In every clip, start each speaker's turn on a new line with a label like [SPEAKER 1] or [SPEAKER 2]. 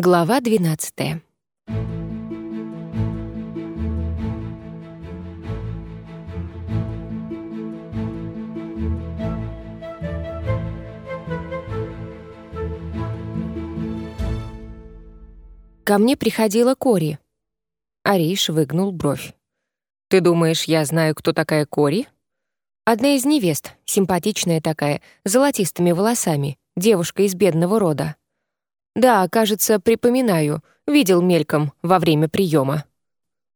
[SPEAKER 1] Глава 12. Ко мне приходила Кори. Ариш выгнул бровь. «Ты думаешь, я знаю, кто такая Кори?» Одна из невест, симпатичная такая, с золотистыми волосами, девушка из бедного рода. Да, кажется, припоминаю, видел мельком во время приема.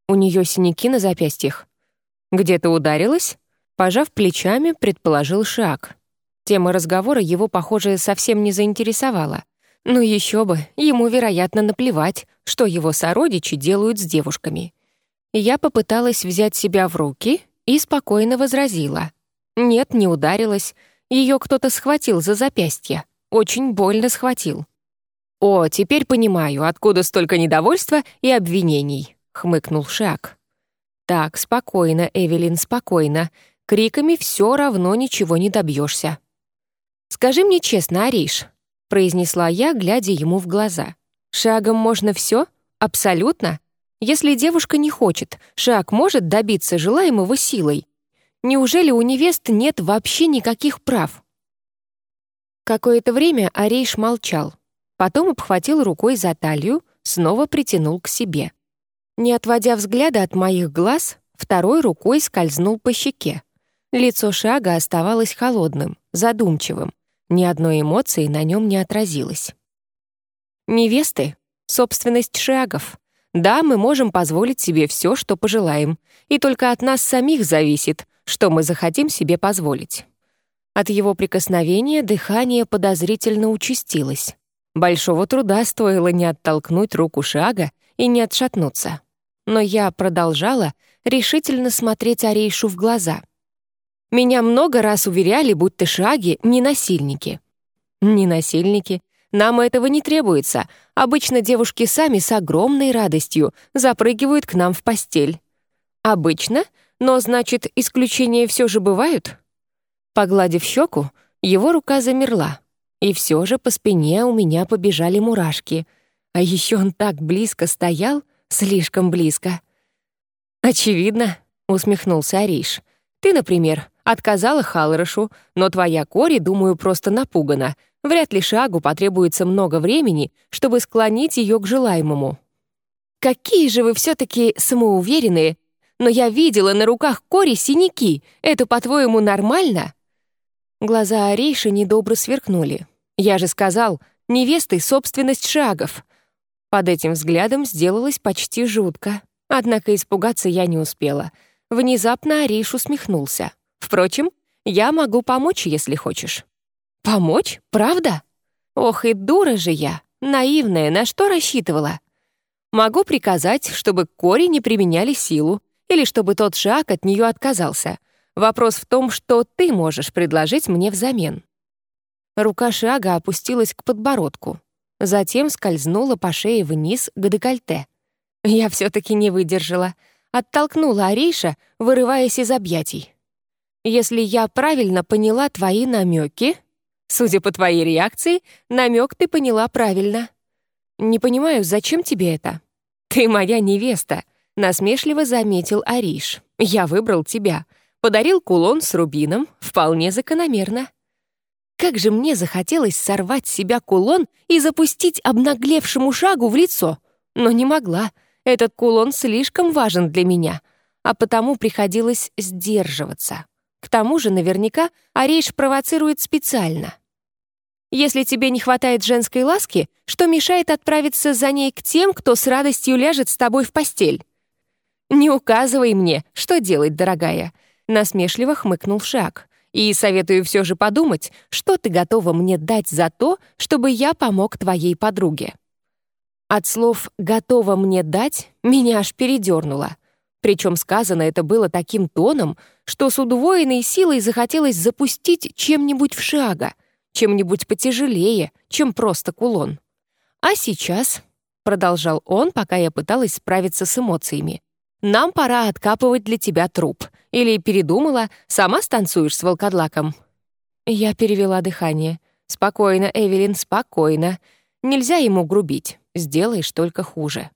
[SPEAKER 1] У нее синяки на запястьях. Где-то ударилась? Пожав плечами, предположил Шаг. Тема разговора его, похоже, совсем не заинтересовала. Ну еще бы, ему, вероятно, наплевать, что его сородичи делают с девушками. Я попыталась взять себя в руки и спокойно возразила. Нет, не ударилась. Ее кто-то схватил за запястье. Очень больно схватил. «О, теперь понимаю, откуда столько недовольства и обвинений», — хмыкнул Шак. «Так, спокойно, Эвелин, спокойно. Криками все равно ничего не добьешься. «Скажи мне честно, Ариш», — произнесла я, глядя ему в глаза. «Шагом можно все? Абсолютно? Если девушка не хочет, шаг может добиться желаемого силой. Неужели у невест нет вообще никаких прав?» Какое-то время Ариш молчал, Потом обхватил рукой за талию, снова притянул к себе. Не отводя взгляда от моих глаз, второй рукой скользнул по щеке. Лицо Шага оставалось холодным, задумчивым. Ни одной эмоции на нем не отразилось. «Невесты — собственность Шагов. Да, мы можем позволить себе все, что пожелаем, и только от нас самих зависит, что мы захотим себе позволить». От его прикосновения дыхание подозрительно участилось. Большого труда стоило не оттолкнуть руку шага и не отшатнуться. Но я продолжала решительно смотреть Арейшу в глаза. Меня много раз уверяли, будто шаги — не насильники. Не насильники. Нам этого не требуется. Обычно девушки сами с огромной радостью запрыгивают к нам в постель. Обычно? Но, значит, исключения все же бывают? Погладив щеку, его рука замерла. И все же по спине у меня побежали мурашки. А еще он так близко стоял, слишком близко. «Очевидно», — усмехнулся Ариш. «Ты, например, отказала Халрошу, но твоя Кори, думаю, просто напугана. Вряд ли Шагу потребуется много времени, чтобы склонить ее к желаемому». «Какие же вы все таки самоуверенные! Но я видела на руках Кори синяки. Это, по-твоему, нормально?» Глаза Арейши недобро сверкнули. Я же сказал, невесты — собственность шагов. Под этим взглядом сделалось почти жутко. Однако испугаться я не успела. Внезапно Ариш усмехнулся. «Впрочем, я могу помочь, если хочешь». «Помочь? Правда? Ох, и дура же я, наивная, на что рассчитывала? Могу приказать, чтобы Кори не применяли силу, или чтобы тот шаг от нее отказался. Вопрос в том, что ты можешь предложить мне взамен. Рука Шага опустилась к подбородку, затем скользнула по шее вниз к декольте. Я все таки не выдержала, оттолкнула Ариша, вырываясь из объятий. «Если я правильно поняла твои намеки, судя по твоей реакции, намек ты поняла правильно. Не понимаю, зачем тебе это? Ты моя невеста», — насмешливо заметил Ариш. «Я выбрал тебя. Подарил кулон с рубином, вполне закономерно». Как же мне захотелось сорвать с себя кулон и запустить обнаглевшему шагу в лицо, но не могла. Этот кулон слишком важен для меня, а потому приходилось сдерживаться. К тому же наверняка Арейш провоцирует специально. Если тебе не хватает женской ласки, что мешает отправиться за ней к тем, кто с радостью ляжет с тобой в постель? Не указывай мне, что делать, дорогая. Насмешливо хмыкнул Шаг. И советую все же подумать, что ты готова мне дать за то, чтобы я помог твоей подруге». От слов «готова мне дать» меня аж передернуло. Причем сказано это было таким тоном, что с удвоенной силой захотелось запустить чем-нибудь в шага, чем-нибудь потяжелее, чем просто кулон. «А сейчас», — продолжал он, пока я пыталась справиться с эмоциями, «нам пора откапывать для тебя труп. Или передумала, сама станцуешь с волкодлаком?» Я перевела дыхание. «Спокойно, Эвелин, спокойно. Нельзя ему грубить. сделаешь только хуже.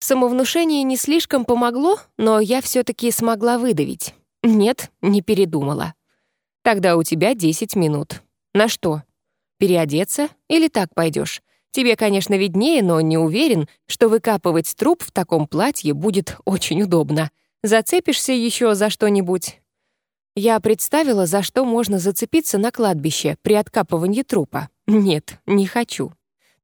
[SPEAKER 1] Самовнушение не слишком помогло, но я все таки смогла выдавить. Нет, не передумала. Тогда у тебя 10 минут. На что? Переодеться или так пойдешь? Тебе, конечно, виднее, но не уверен, что выкапывать труп в таком платье будет очень удобно. Зацепишься еще за что-нибудь? Я представила, за что можно зацепиться на кладбище при откапывании трупа. Нет, не хочу.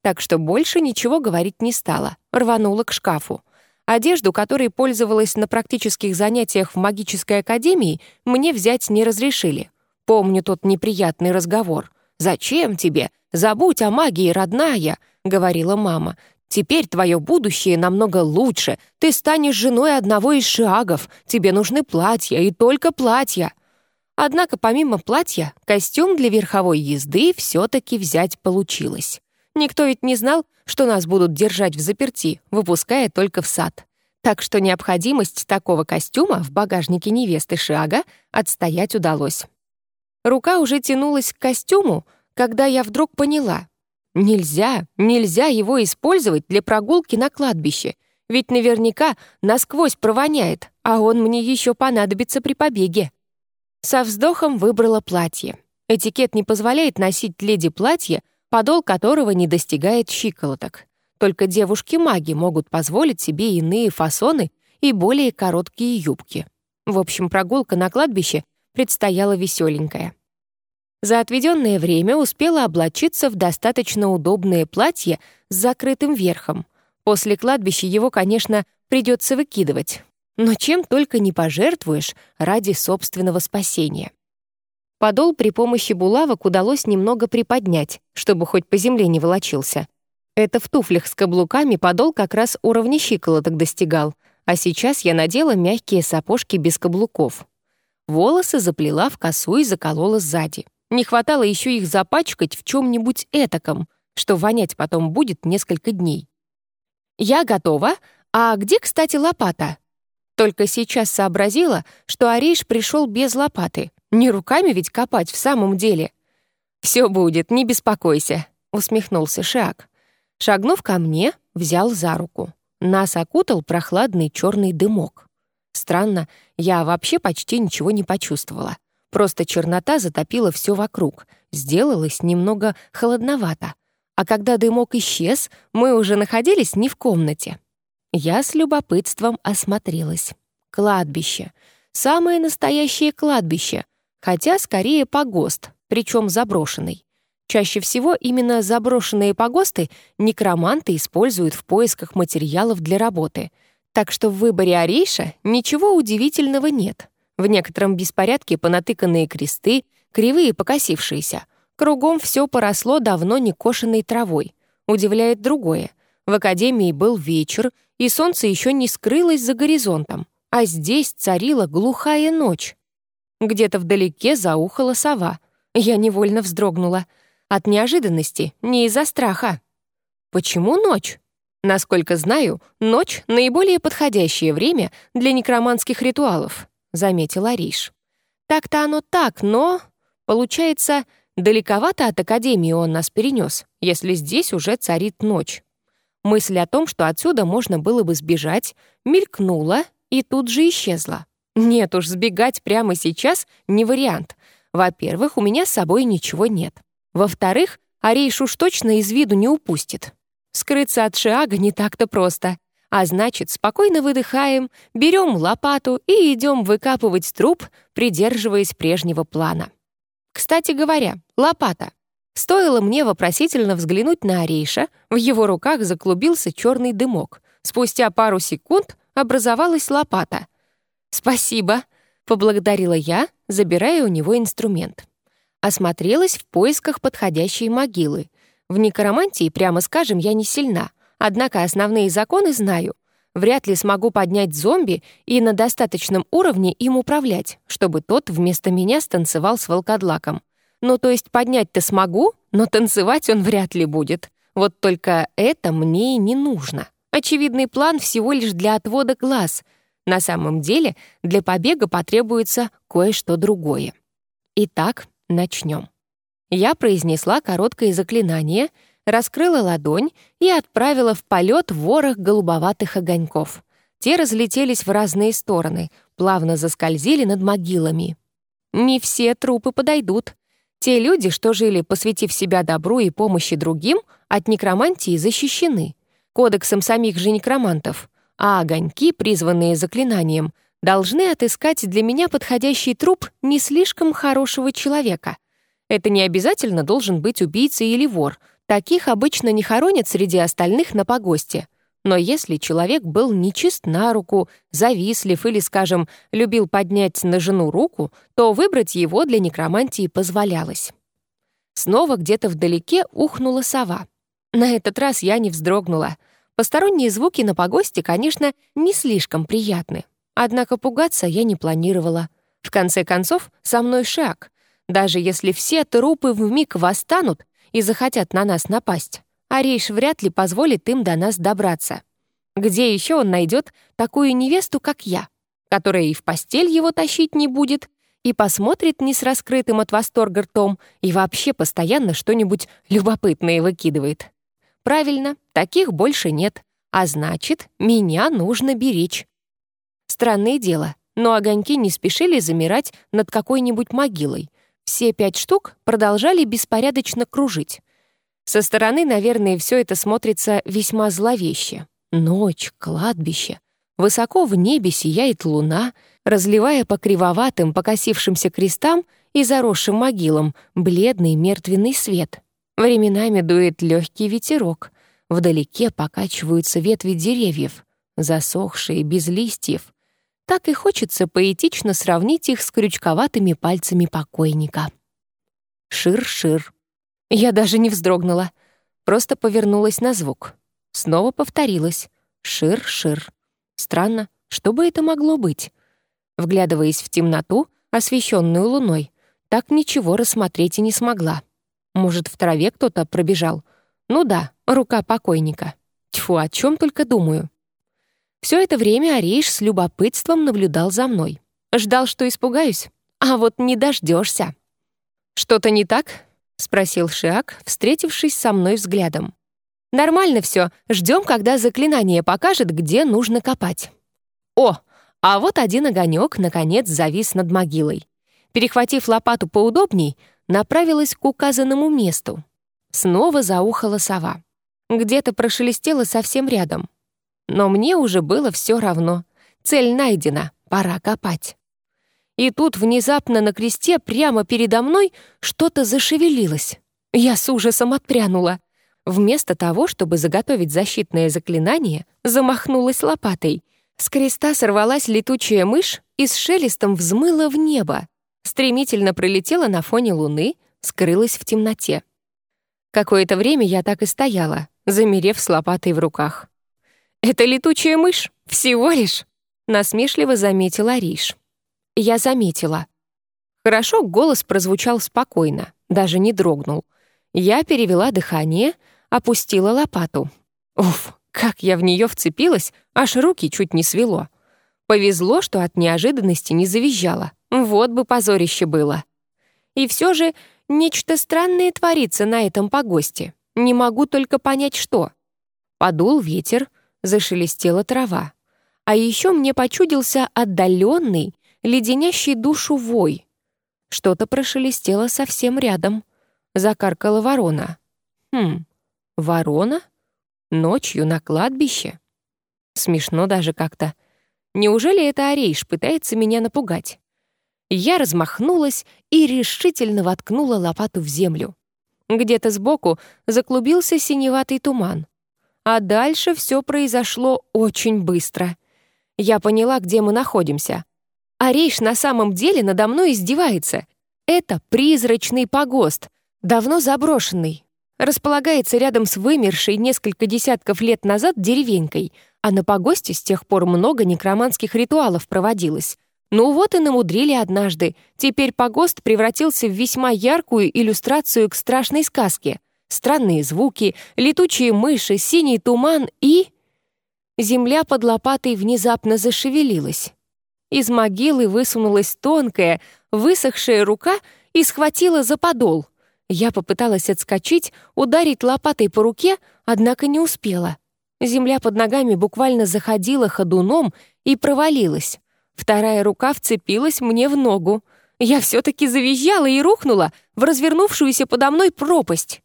[SPEAKER 1] Так что больше ничего говорить не стала. Рванула к шкафу. Одежду, которой пользовалась на практических занятиях в магической академии, мне взять не разрешили. Помню тот неприятный разговор. «Зачем тебе? Забудь о магии, родная», — говорила мама. «Теперь твое будущее намного лучше. Ты станешь женой одного из шиагов. Тебе нужны платья, и только платья». Однако помимо платья, костюм для верховой езды все-таки взять получилось. Никто ведь не знал, что нас будут держать в заперти, выпуская только в сад. Так что необходимость такого костюма в багажнике невесты Шиага отстоять удалось. Рука уже тянулась к костюму, когда я вдруг поняла. Нельзя, нельзя его использовать для прогулки на кладбище, ведь наверняка насквозь провоняет, а он мне еще понадобится при побеге. Со вздохом выбрала платье. Этикет не позволяет носить леди платье, подол которого не достигает щиколоток. Только девушки-маги могут позволить себе иные фасоны и более короткие юбки. В общем, прогулка на кладбище предстояла веселенькая. За отведенное время успела облачиться в достаточно удобное платье с закрытым верхом. После кладбища его, конечно, придется выкидывать но чем только не пожертвуешь ради собственного спасения. Подол при помощи булавок удалось немного приподнять, чтобы хоть по земле не волочился. Это в туфлях с каблуками подол как раз уровня щиколоток достигал, а сейчас я надела мягкие сапожки без каблуков. Волосы заплела в косу и заколола сзади. Не хватало еще их запачкать в чем-нибудь этаком, что вонять потом будет несколько дней. «Я готова. А где, кстати, лопата?» Только сейчас сообразила, что Ариш пришел без лопаты. Не руками ведь копать в самом деле. «Все будет, не беспокойся», — усмехнулся Шаг. Шагнув ко мне, взял за руку. Нас окутал прохладный черный дымок. Странно, я вообще почти ничего не почувствовала. Просто чернота затопила все вокруг, сделалось немного холодновато. А когда дымок исчез, мы уже находились не в комнате. Я с любопытством осмотрелась. Кладбище. Самое настоящее кладбище, хотя скорее погост, причем заброшенный. Чаще всего именно заброшенные погосты некроманты используют в поисках материалов для работы. Так что в выборе Арейша ничего удивительного нет. В некотором беспорядке понатыканные кресты, кривые покосившиеся. Кругом все поросло давно не кошенной травой. Удивляет другое. В академии был вечер, и солнце еще не скрылось за горизонтом, а здесь царила глухая ночь. Где-то вдалеке заухала сова. Я невольно вздрогнула. От неожиданности, не из-за страха. Почему ночь? Насколько знаю, ночь — наиболее подходящее время для некроманских ритуалов, заметила Риш. Так-то оно так, но... Получается, далековато от Академии он нас перенес, если здесь уже царит ночь. Мысль о том, что отсюда можно было бы сбежать, мелькнула и тут же исчезла. Нет уж, сбегать прямо сейчас не вариант. Во-первых, у меня с собой ничего нет. Во-вторых, Арейш уж точно из виду не упустит. Скрыться от Шиага не так-то просто. А значит, спокойно выдыхаем, берем лопату и идем выкапывать труп, придерживаясь прежнего плана. Кстати говоря, лопата. Стоило мне вопросительно взглянуть на Орейша, в его руках заклубился черный дымок. Спустя пару секунд образовалась лопата. «Спасибо», — поблагодарила я, забирая у него инструмент. Осмотрелась в поисках подходящей могилы. В некромантии, прямо скажем, я не сильна, однако основные законы знаю. Вряд ли смогу поднять зомби и на достаточном уровне им управлять, чтобы тот вместо меня станцевал с волкодлаком. Ну, то есть поднять-то смогу, но танцевать он вряд ли будет. Вот только это мне и не нужно. Очевидный план всего лишь для отвода глаз. На самом деле для побега потребуется кое-что другое. Итак, начнем. Я произнесла короткое заклинание, раскрыла ладонь и отправила в полет ворох голубоватых огоньков. Те разлетелись в разные стороны, плавно заскользили над могилами. Не все трупы подойдут. Те люди, что жили, посвятив себя добру и помощи другим, от некромантии защищены. Кодексом самих же некромантов. А огоньки, призванные заклинанием, должны отыскать для меня подходящий труп не слишком хорошего человека. Это не обязательно должен быть убийца или вор. Таких обычно не хоронят среди остальных на погосте. Но если человек был нечист на руку, завистлив или, скажем, любил поднять на жену руку, то выбрать его для некромантии позволялось. Снова где-то вдалеке ухнула сова. На этот раз я не вздрогнула. Посторонние звуки на погосте, конечно, не слишком приятны. Однако пугаться я не планировала. В конце концов, со мной шаг. Даже если все трупы вмиг восстанут и захотят на нас напасть, Арейш вряд ли позволит им до нас добраться. Где еще он найдет такую невесту, как я, которая и в постель его тащить не будет, и посмотрит не с раскрытым от восторга ртом, и вообще постоянно что-нибудь любопытное выкидывает. Правильно, таких больше нет, а значит, меня нужно беречь. Странное дело, но огоньки не спешили замирать над какой-нибудь могилой. Все пять штук продолжали беспорядочно кружить. Со стороны, наверное, все это смотрится весьма зловеще. Ночь, кладбище. Высоко в небе сияет луна, разливая по кривоватым, покосившимся крестам и заросшим могилам бледный мертвенный свет. Временами дует легкий ветерок. Вдалеке покачиваются ветви деревьев, засохшие, без листьев, так и хочется поэтично сравнить их с крючковатыми пальцами покойника. Шир-шир. Я даже не вздрогнула, просто повернулась на звук. Снова повторилась. Шир-шир. Странно, что бы это могло быть? Вглядываясь в темноту, освещенную луной, так ничего рассмотреть и не смогла. Может, в траве кто-то пробежал? Ну да, рука покойника. Тьфу, о чем только думаю. Все это время Арейш с любопытством наблюдал за мной. Ждал, что испугаюсь. А вот не дождешься. «Что-то не так?» — спросил Шиак, встретившись со мной взглядом. «Нормально все. Ждем, когда заклинание покажет, где нужно копать». «О, а вот один огонек наконец завис над могилой. Перехватив лопату поудобней, направилась к указанному месту. Снова заухала сова. Где-то прошелестело совсем рядом. Но мне уже было все равно. Цель найдена, пора копать. И тут внезапно на кресте прямо передо мной что-то зашевелилось. Я с ужасом отпрянула. Вместо того, чтобы заготовить защитное заклинание, замахнулась лопатой. С креста сорвалась летучая мышь и с шелестом взмыла в небо. Стремительно пролетела на фоне луны, скрылась в темноте. Какое-то время я так и стояла, замерев с лопатой в руках. «Это летучая мышь, всего лишь», — насмешливо заметила Риш. Я заметила. Хорошо, голос прозвучал спокойно, даже не дрогнул. Я перевела дыхание, опустила лопату. Уф, как я в нее вцепилась, аж руки чуть не свело. Повезло, что от неожиданности не завизжала. Вот бы позорище было. И все же нечто странное творится на этом погосте. Не могу только понять, что. Подул ветер, зашелестела трава. А еще мне почудился отдаленный, леденящий душу вой. Что-то прошелестело совсем рядом. Закаркала ворона. Хм, ворона? Ночью на кладбище? Смешно даже как-то. Неужели это Орейш пытается меня напугать? Я размахнулась и решительно воткнула лопату в землю. Где-то сбоку заклубился синеватый туман. А дальше все произошло очень быстро. Я поняла, где мы находимся. А Рейш на самом деле надо мной издевается. Это призрачный погост, давно заброшенный. Располагается рядом с вымершей несколько десятков лет назад деревенькой, а на погосте с тех пор много некроманских ритуалов проводилось. Ну вот и намудрили однажды. Теперь погост превратился в весьма яркую иллюстрацию к страшной сказке. Странные звуки, летучие мыши, синий туман и... Земля под лопатой внезапно зашевелилась. Из могилы высунулась тонкая, высохшая рука и схватила за подол. Я попыталась отскочить, ударить лопатой по руке, однако не успела. Земля под ногами буквально заходила ходуном и провалилась. Вторая рука вцепилась мне в ногу. Я все-таки завизжала и рухнула в развернувшуюся подо мной пропасть.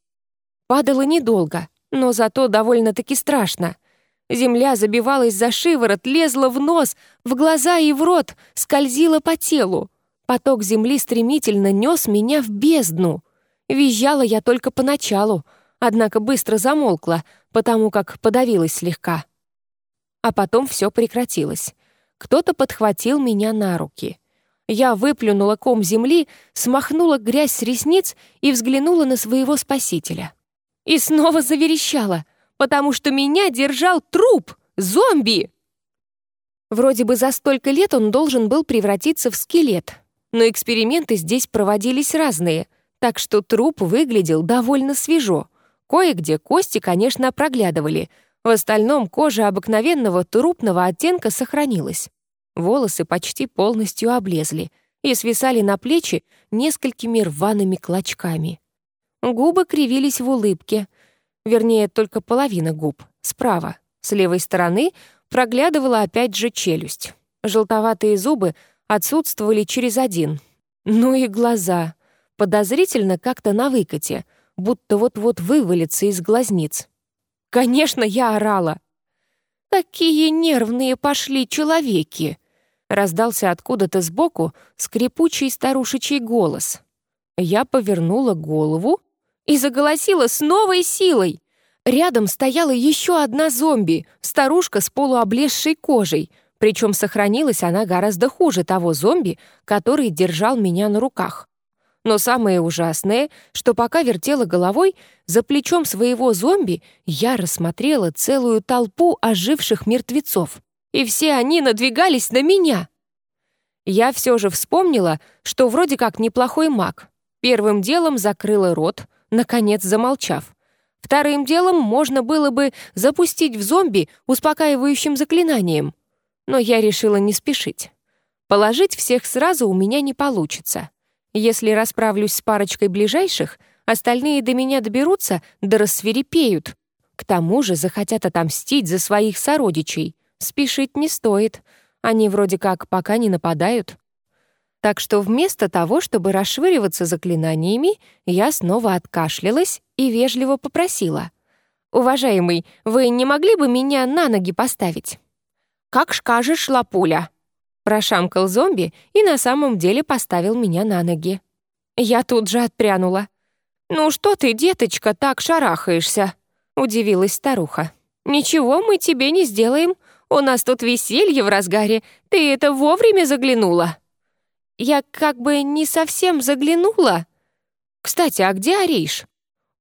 [SPEAKER 1] Падала недолго, но зато довольно-таки страшно. Земля забивалась за шиворот, лезла в нос, в глаза и в рот, скользила по телу. Поток земли стремительно нес меня в бездну. Визжала я только поначалу, однако быстро замолкла, потому как подавилась слегка. А потом все прекратилось. Кто-то подхватил меня на руки. Я выплюнула ком земли, смахнула грязь с ресниц и взглянула на своего спасителя. И снова заверещала, потому что меня держал труп, зомби. Вроде бы за столько лет он должен был превратиться в скелет, но эксперименты здесь проводились разные, так что труп выглядел довольно свежо. Кое-где кости, конечно, проглядывали, в остальном кожа обыкновенного трупного оттенка сохранилась. Волосы почти полностью облезли и свисали на плечи несколькими рваными клочками. Губы кривились в улыбке. Вернее, только половина губ. Справа. С левой стороны проглядывала опять же челюсть. Желтоватые зубы отсутствовали через один. Ну и глаза. Подозрительно как-то на выкате, будто вот-вот вывалится из глазниц. Конечно, я орала. «Какие нервные пошли человеки!» Раздался откуда-то сбоку скрипучий старушечий голос. Я повернула голову и заголосила с новой силой. Рядом стояла еще одна зомби, старушка с полуоблезшей кожей, причем сохранилась она гораздо хуже того зомби, который держал меня на руках. Но самое ужасное, что пока вертела головой, за плечом своего зомби я рассмотрела целую толпу оживших мертвецов. И все они надвигались на меня. Я все же вспомнила, что вроде как неплохой маг. Первым делом закрыла рот, наконец замолчав. Вторым делом можно было бы запустить в зомби успокаивающим заклинанием. Но я решила не спешить. Положить всех сразу у меня не получится. Если расправлюсь с парочкой ближайших, остальные до меня доберутся да рассверепеют. К тому же захотят отомстить за своих сородичей. Спешить не стоит. Они вроде как пока не нападают. Так что вместо того, чтобы расшвыриваться заклинаниями, я снова откашлялась и вежливо попросила. «Уважаемый, вы не могли бы меня на ноги поставить?» «Как скажешь, лапуля!» Прошамкал зомби и на самом деле поставил меня на ноги. Я тут же отпрянула. «Ну что ты, деточка, так шарахаешься?» — удивилась старуха. «Ничего мы тебе не сделаем. У нас тут веселье в разгаре. Ты это вовремя заглянула?» Я как бы не совсем заглянула. Кстати, а где Ариш?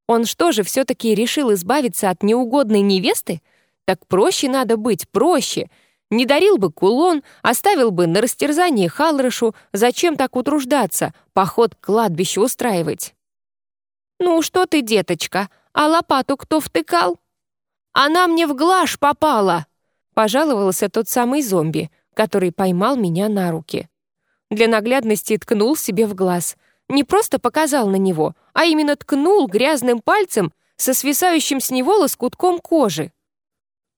[SPEAKER 1] Он что же, все таки решил избавиться от неугодной невесты? Так проще надо быть, проще. Не дарил бы кулон, оставил бы на растерзание Халрышу. Зачем так утруждаться, поход к кладбищу устраивать? «Ну что ты, деточка, а лопату кто втыкал?» «Она мне в глаж попала!» — пожаловался тот самый зомби, который поймал меня на руки. Для наглядности ткнул себе в глаз. Не просто показал на него, а именно ткнул грязным пальцем со свисающим с него лоскутком кожи.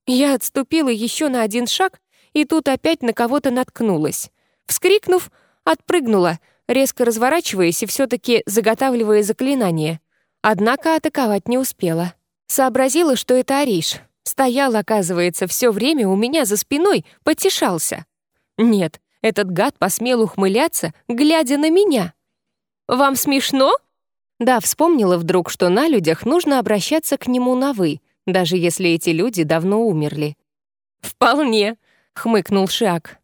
[SPEAKER 1] Я отступила еще на один шаг и тут опять на кого-то наткнулась. Вскрикнув, отпрыгнула, резко разворачиваясь и все-таки заготавливая заклинание. Однако атаковать не успела. Сообразила, что это Ариш. Стоял, оказывается, все время у меня за спиной, потешался. Нет, этот гад посмел ухмыляться, глядя на меня. «Вам смешно?» Да, вспомнила вдруг, что на людях нужно обращаться к нему на «вы», даже если эти люди давно умерли. «Вполне», — хмыкнул Шиак.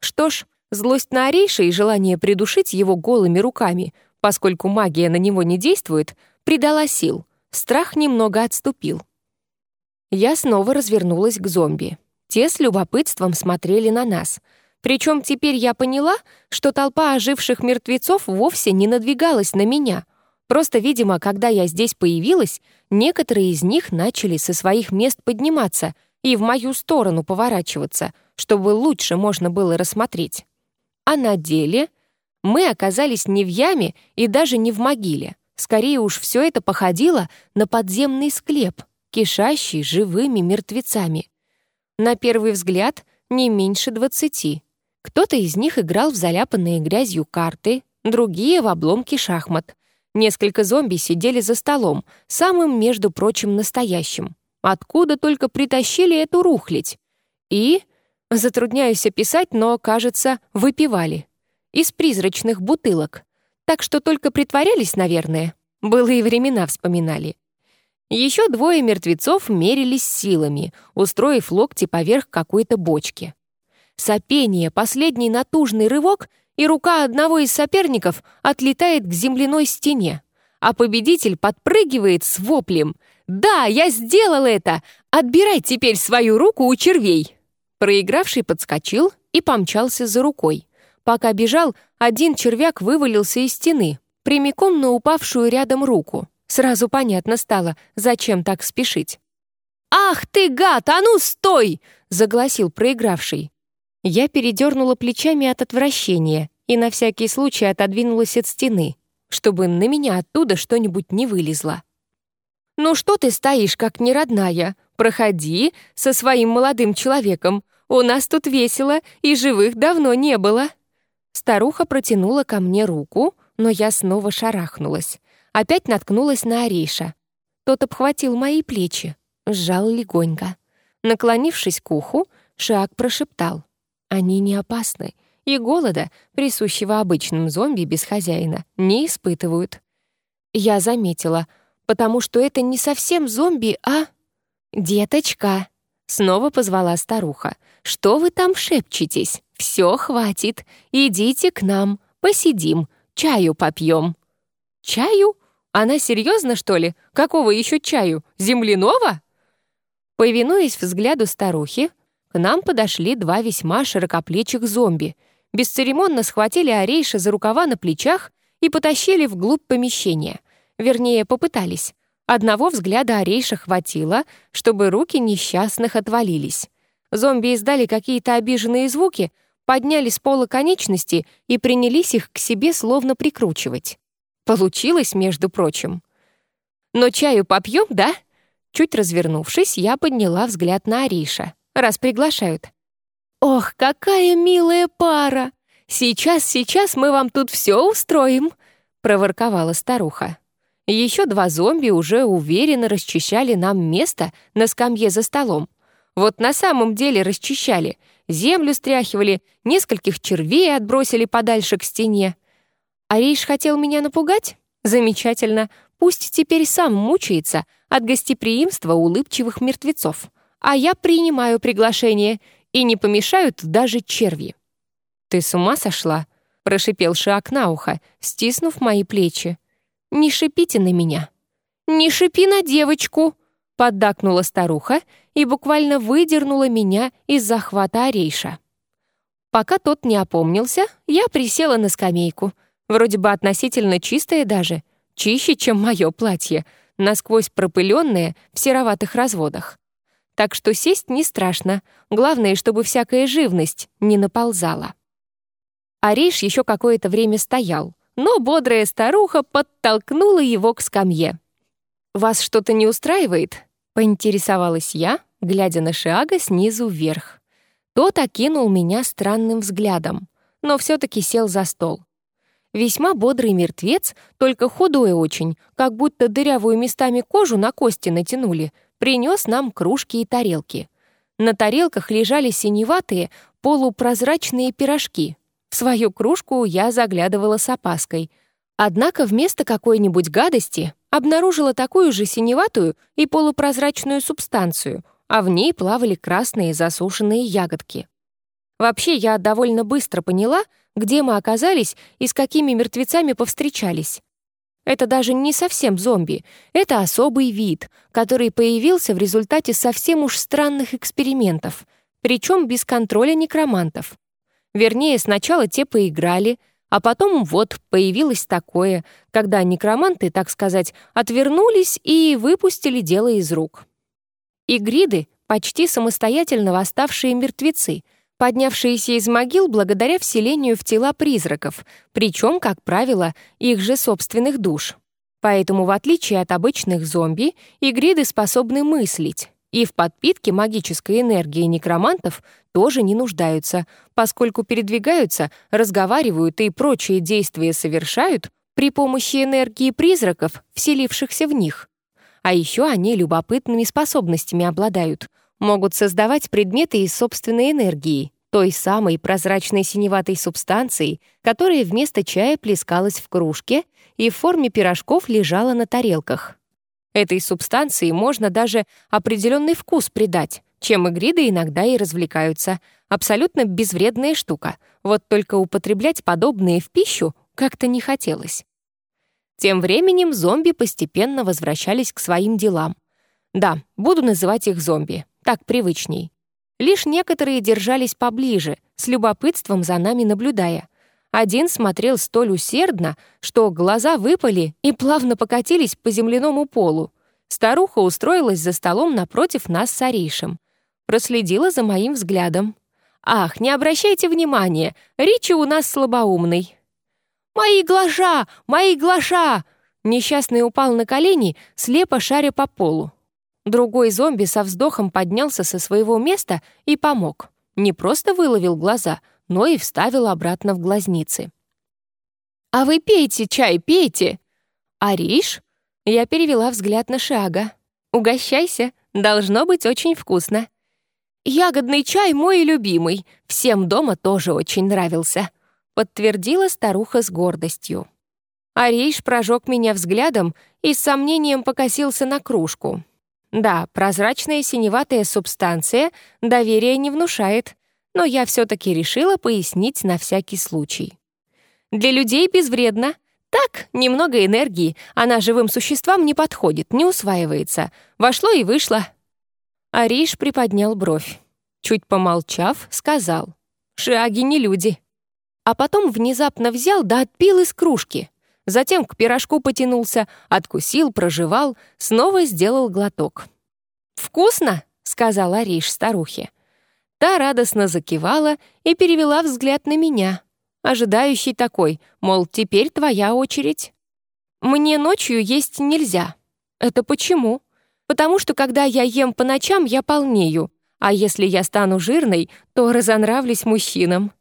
[SPEAKER 1] Что ж, злость на Орейша и желание придушить его голыми руками, поскольку магия на него не действует, придала сил. Страх немного отступил. Я снова развернулась к зомби. Те с любопытством смотрели на нас — причем теперь я поняла, что толпа оживших мертвецов вовсе не надвигалась на меня. Просто, видимо, когда я здесь появилась, некоторые из них начали со своих мест подниматься и в мою сторону поворачиваться, чтобы лучше можно было рассмотреть. А на деле мы оказались не в яме и даже не в могиле. Скорее уж все это походило на подземный склеп, кишащий живыми мертвецами. На первый взгляд не меньше двадцати. Кто-то из них играл в заляпанные грязью карты, другие — в обломки шахмат. Несколько зомби сидели за столом, самым, между прочим, настоящим. Откуда только притащили эту рухлить? И, затрудняюсь описать, но, кажется, выпивали. Из призрачных бутылок. Так что только притворялись, наверное. Былые времена вспоминали. Еще двое мертвецов мерились силами, устроив локти поверх какой-то бочки. Сопение, последний натужный рывок, и рука одного из соперников отлетает к земляной стене, а победитель подпрыгивает с воплем «Да, я сделал это! Отбирай теперь свою руку у червей!» Проигравший подскочил и помчался за рукой. Пока бежал, один червяк вывалился из стены, прямиком на упавшую рядом руку. Сразу понятно стало, зачем так спешить. «Ах ты, гад, а ну стой!» — загласил проигравший. Я передернула плечами от отвращения и на всякий случай отодвинулась от стены, чтобы на меня оттуда что-нибудь не вылезло. «Ну что ты стоишь, как неродная? Проходи со своим молодым человеком. У нас тут весело, и живых давно не было». Старуха протянула ко мне руку, но я снова шарахнулась опять наткнулась на Ориша. Тот обхватил мои плечи, сжал легонько. Наклонившись к уху, Шиак прошептал. «Они не опасны, и голода, присущего обычным зомби без хозяина, не испытывают». Я заметила, потому что это не совсем зомби, а... «Деточка!» — снова позвала старуха. «Что вы там шепчетесь? Все хватит. Идите к нам, посидим, чаю попьем». «Чаю? Она серьезно, что ли? Какого еще чаю? Земляного?» Повинуясь взгляду старухи, к нам подошли два весьма широкоплечих зомби. Бесцеремонно схватили Орейша за рукава на плечах и потащили вглубь помещения. Вернее, попытались. Одного взгляда Орейша хватило, чтобы руки несчастных отвалились. Зомби издали какие-то обиженные звуки, подняли с пола конечности и принялись их к себе словно прикручивать. Получилось, между прочим. «Но чаю попьем, да?» Чуть развернувшись, я подняла взгляд на Ариша. Раз приглашают. «Ох, какая милая пара! Сейчас, сейчас мы вам тут все устроим!» проворковала старуха. Еще два зомби уже уверенно расчищали нам место на скамье за столом. Вот на самом деле расчищали. Землю стряхивали, нескольких червей отбросили подальше к стене. Ариш хотел меня напугать? Замечательно. Пусть теперь сам мучается от гостеприимства улыбчивых мертвецов. А я принимаю приглашение, и не помешают даже черви. «Ты с ума сошла?» — прошипел Шиак на ухо, стиснув мои плечи. «Не шипите на меня». «Не шипи на девочку!» — поддакнула старуха и буквально выдернула меня из захвата Арейша. Пока тот не опомнился, я присела на скамейку — Вроде бы относительно чистое даже, чище, чем мое платье, насквозь пропыленное в сероватых разводах. Так что сесть не страшно, главное, чтобы всякая живность не наползала. Ариш еще какое-то время стоял, но бодрая старуха подтолкнула его к скамье. «Вас что-то не устраивает?» — поинтересовалась я, глядя на Шиага снизу вверх. Тот окинул меня странным взглядом, но все таки сел за стол. Весьма бодрый мертвец, только худой очень, как будто дырявую местами кожу на кости натянули, принес нам кружки и тарелки. На тарелках лежали синеватые, полупрозрачные пирожки. В свою кружку я заглядывала с опаской. Однако вместо какой-нибудь гадости обнаружила такую же синеватую и полупрозрачную субстанцию, а в ней плавали красные засушенные ягодки. Вообще, я довольно быстро поняла, где мы оказались и с какими мертвецами повстречались. Это даже не совсем зомби, это особый вид, который появился в результате совсем уж странных экспериментов, причем без контроля некромантов. Вернее, сначала те поиграли, а потом вот появилось такое, когда некроманты, так сказать, отвернулись и выпустили дело из рук. Игриды — почти самостоятельно восставшие мертвецы — поднявшиеся из могил благодаря вселению в тела призраков, причем, как правило, их же собственных душ. Поэтому, в отличие от обычных зомби, игриды способны мыслить, и в подпитке магической энергии некромантов тоже не нуждаются, поскольку передвигаются, разговаривают и прочие действия совершают при помощи энергии призраков, вселившихся в них. А еще они любопытными способностями обладают, могут создавать предметы из собственной энергии, той самой прозрачной синеватой субстанции, которая вместо чая плескалась в кружке и в форме пирожков лежала на тарелках. Этой субстанции можно даже определенный вкус придать, чем игриды иногда и развлекаются. Абсолютно безвредная штука. Вот только употреблять подобные в пищу как-то не хотелось. Тем временем зомби постепенно возвращались к своим делам. Да, буду называть их зомби, так привычней. Лишь некоторые держались поближе, с любопытством за нами наблюдая. Один смотрел столь усердно, что глаза выпали и плавно покатились по земляному полу. Старуха устроилась за столом напротив нас с Аришем. Проследила за моим взглядом. «Ах, не обращайте внимания, Ричи у нас слабоумный». «Мои глаза! Мои глаза!» Несчастный упал на колени, слепо шаря по полу. Другой зомби со вздохом поднялся со своего места и помог. Не просто выловил глаза, но и вставил обратно в глазницы. «А вы пейте чай, пейте!» «Ариш?» Я перевела взгляд на Шага. «Угощайся, должно быть очень вкусно». «Ягодный чай мой любимый, всем дома тоже очень нравился», подтвердила старуха с гордостью. Ариш прожег меня взглядом и с сомнением покосился на кружку. Да, прозрачная синеватая субстанция доверия не внушает, но я все-таки решила пояснить на всякий случай. Для людей безвредно. Так, немного энергии, она живым существам не подходит, не усваивается. Вошло и вышло. Ариш приподнял бровь. Чуть помолчав, сказал. «Шиаги не люди» а потом внезапно взял да отпил из кружки. Затем к пирожку потянулся, откусил, прожевал, снова сделал глоток. «Вкусно!» — сказала Риш старухе. Та радостно закивала и перевела взгляд на меня, ожидающий такой, мол, теперь твоя очередь. «Мне ночью есть нельзя». «Это почему?» «Потому что, когда я ем по ночам, я полнею, а если я стану жирной, то разонравлюсь мужчинам».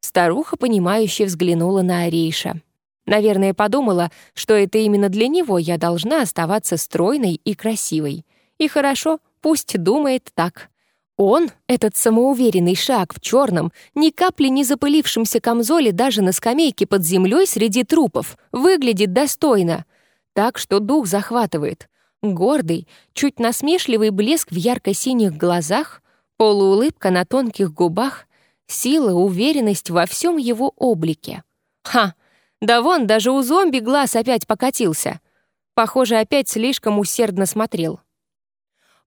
[SPEAKER 1] Старуха, понимающе взглянула на Арейша. Наверное, подумала, что это именно для него я должна оставаться стройной и красивой. И хорошо, пусть думает так. Он, этот самоуверенный шаг в черном, ни капли не запылившемся камзоле даже на скамейке под землей среди трупов, выглядит достойно. Так что дух захватывает. Гордый, чуть насмешливый блеск в ярко-синих глазах, полуулыбка на тонких губах, Сила, уверенность во всем его облике. Ха! Да вон, даже у зомби глаз опять покатился. Похоже, опять слишком усердно смотрел.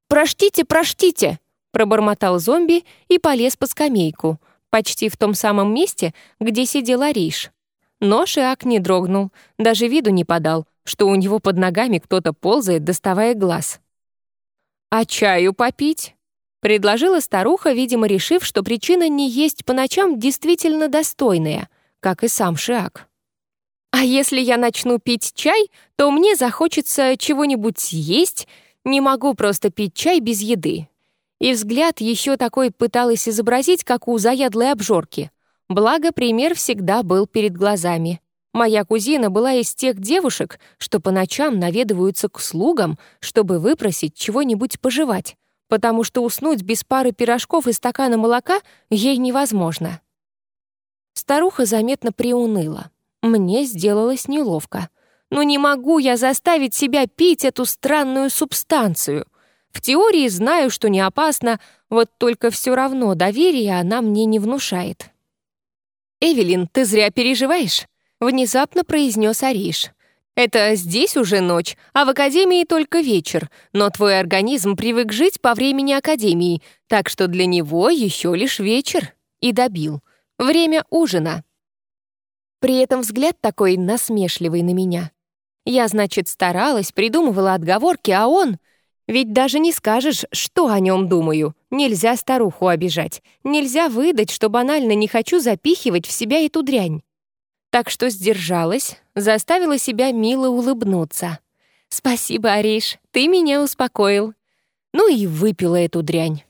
[SPEAKER 1] «Проштите, проштите!» — пробормотал зомби и полез под скамейку, почти в том самом месте, где сидела Риш. Но Шиак не дрогнул, даже виду не подал, что у него под ногами кто-то ползает, доставая глаз. «А чаю попить?» Предложила старуха, видимо, решив, что причина не есть по ночам действительно достойная, как и сам Шиак. «А если я начну пить чай, то мне захочется чего-нибудь съесть, не могу просто пить чай без еды». И взгляд еще такой пыталась изобразить, как у заядлой обжорки. Благо, пример всегда был перед глазами. Моя кузина была из тех девушек, что по ночам наведываются к слугам, чтобы выпросить чего-нибудь пожевать, потому что уснуть без пары пирожков и стакана молока ей невозможно. Старуха заметно приуныла. Мне сделалось неловко. Но не могу я заставить себя пить эту странную субстанцию. В теории знаю, что не опасно, вот только все равно доверия она мне не внушает. «Эвелин, ты зря переживаешь», — внезапно произнес Ариш. Это здесь уже ночь, а в академии только вечер, но твой организм привык жить по времени академии, так что для него еще лишь вечер. И добил. Время ужина. При этом взгляд такой насмешливый на меня. Я, значит, старалась, придумывала отговорки, а он... Ведь даже не скажешь, что о нем думаю. Нельзя старуху обижать. Нельзя выдать, что банально не хочу запихивать в себя эту дрянь. Так что сдержалась, заставила себя мило улыбнуться. «Спасибо, Ариш, ты меня успокоил». Ну и выпила эту дрянь.